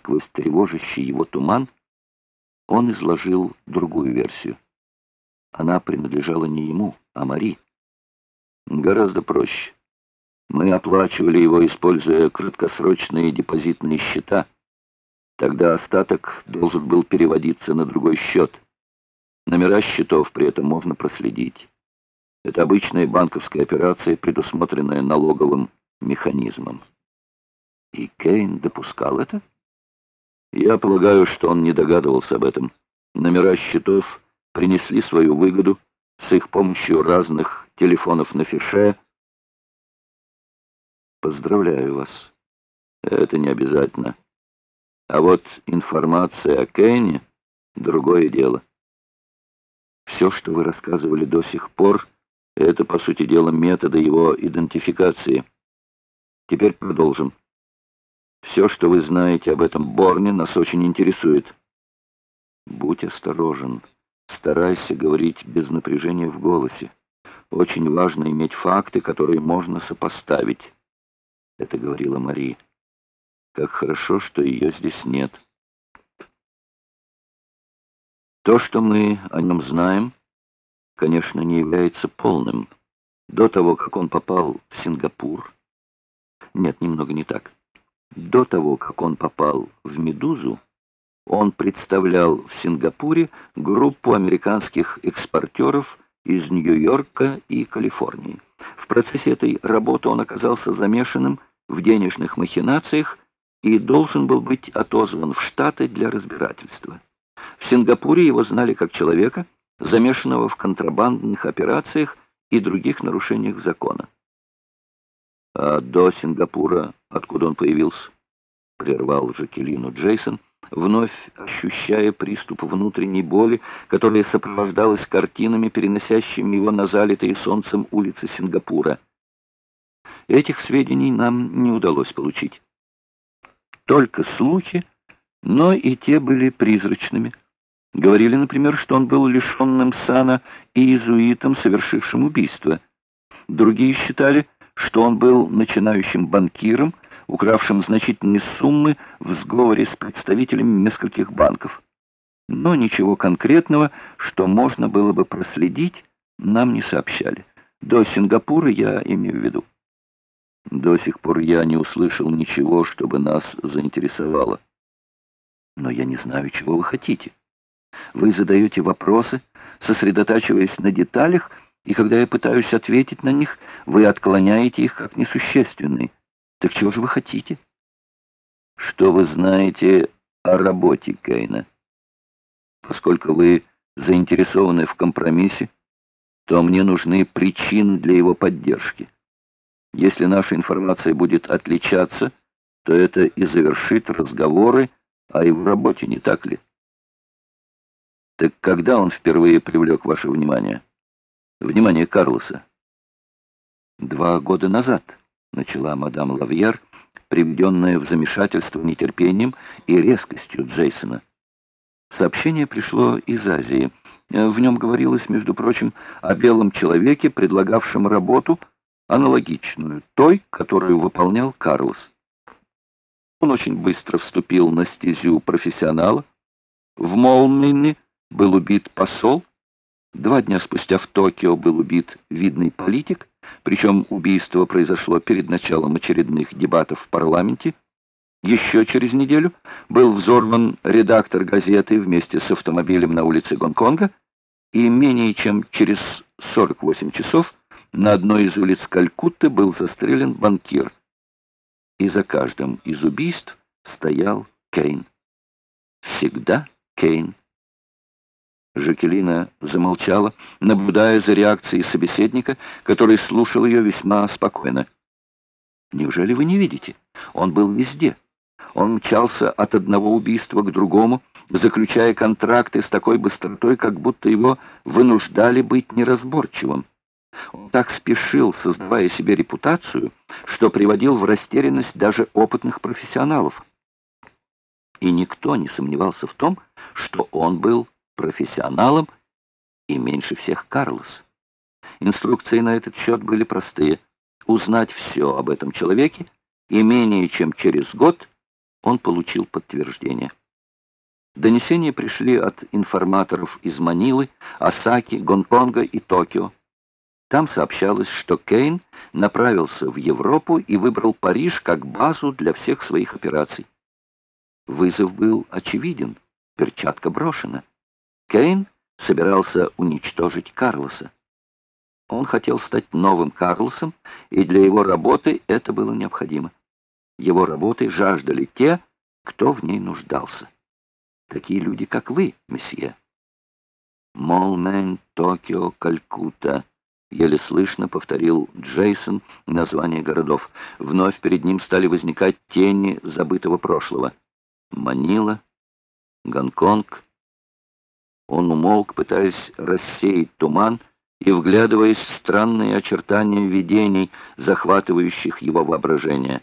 сквозь тревожащий его туман, он изложил другую версию. Она принадлежала не ему, а Мари. Гораздо проще. Мы оплачивали его, используя краткосрочные депозитные счета. Тогда остаток должен был переводиться на другой счет. Номера счетов при этом можно проследить. Это обычная банковская операция, предусмотренная налоговым механизмом. И Кейн допускал это? Я полагаю, что он не догадывался об этом. Номера счетов принесли свою выгоду с их помощью разных телефонов на фише. Поздравляю вас. Это не обязательно. А вот информация о Кейне — другое дело. Все, что вы рассказывали до сих пор, это, по сути дела, методы его идентификации. Теперь продолжим. Все, что вы знаете об этом Борне, нас очень интересует. Будь осторожен. Старайся говорить без напряжения в голосе. Очень важно иметь факты, которые можно сопоставить. Это говорила Мария. Как хорошо, что ее здесь нет. То, что мы о нем знаем, конечно, не является полным. До того, как он попал в Сингапур... Нет, немного не так. До того, как он попал в «Медузу», он представлял в Сингапуре группу американских экспортеров из Нью-Йорка и Калифорнии. В процессе этой работы он оказался замешанным в денежных махинациях и должен был быть отозван в Штаты для разбирательства. В Сингапуре его знали как человека, замешанного в контрабандных операциях и других нарушениях закона. А до Сингапура откуда он появился? Прервал Жакелину Джейсон, вновь ощущая приступ внутренней боли, которая сопровождалась картинами, переносящими его на залитые солнцем улицы Сингапура. Этих сведений нам не удалось получить. Только слухи, но и те были призрачными. Говорили, например, что он был лишенным сана и иезуитом, совершившим убийство. Другие считали, что он был начинающим банкиром, укравшим значительные суммы в сговоре с представителями нескольких банков. Но ничего конкретного, что можно было бы проследить, нам не сообщали. До Сингапура я имею в виду. До сих пор я не услышал ничего, чтобы нас заинтересовало. Но я не знаю, чего вы хотите. Вы задаете вопросы, сосредотачиваясь на деталях, и когда я пытаюсь ответить на них, вы отклоняете их как несущественные. Так чего же вы хотите? Что вы знаете о работе Кейна? Поскольку вы заинтересованы в компромиссе, то мне нужны причины для его поддержки. Если наша информация будет отличаться, то это и завершит разговоры о его работе, не так ли? Так когда он впервые привлек ваше внимание? Внимание Карлоса. Два года назад, начала мадам Лавьер, приведенная в замешательство нетерпением и резкостью Джейсона. Сообщение пришло из Азии. В нем говорилось, между прочим, о белом человеке, предлагавшем работу, аналогичную той, которую выполнял Карлос. Он очень быстро вступил на стезю профессионала. В Молмине был убит посол, Два дня спустя в Токио был убит видный политик, причем убийство произошло перед началом очередных дебатов в парламенте. Еще через неделю был взорван редактор газеты вместе с автомобилем на улице Гонконга, и менее чем через 48 часов на одной из улиц Калькутты был застрелен банкир. И за каждым из убийств стоял Кейн. Всегда Кейн. Жакелина замолчала, наблюдая за реакцией собеседника, который слушал ее весьма спокойно. «Неужели вы не видите? Он был везде. Он мчался от одного убийства к другому, заключая контракты с такой быстротой, как будто его вынуждали быть неразборчивым. Он так спешил, создавая себе репутацию, что приводил в растерянность даже опытных профессионалов. И никто не сомневался в том, что он был профессионалом и меньше всех Карлос. Инструкции на этот счет были простые. Узнать все об этом человеке и менее чем через год он получил подтверждение. Донесения пришли от информаторов из Манилы, Осаки, Гонконга и Токио. Там сообщалось, что Кейн направился в Европу и выбрал Париж как базу для всех своих операций. Вызов был очевиден, перчатка брошена. Кейн собирался уничтожить Карлоса. Он хотел стать новым Карлосом, и для его работы это было необходимо. Его работы жаждали те, кто в ней нуждался. Такие люди, как вы, месье. Молмен, Токио, Калькутта. Еле слышно повторил Джейсон название городов. Вновь перед ним стали возникать тени забытого прошлого. Манила, Гонконг. Он умолк, пытаясь рассеять туман и вглядываясь в странные очертания видений, захватывающих его воображение.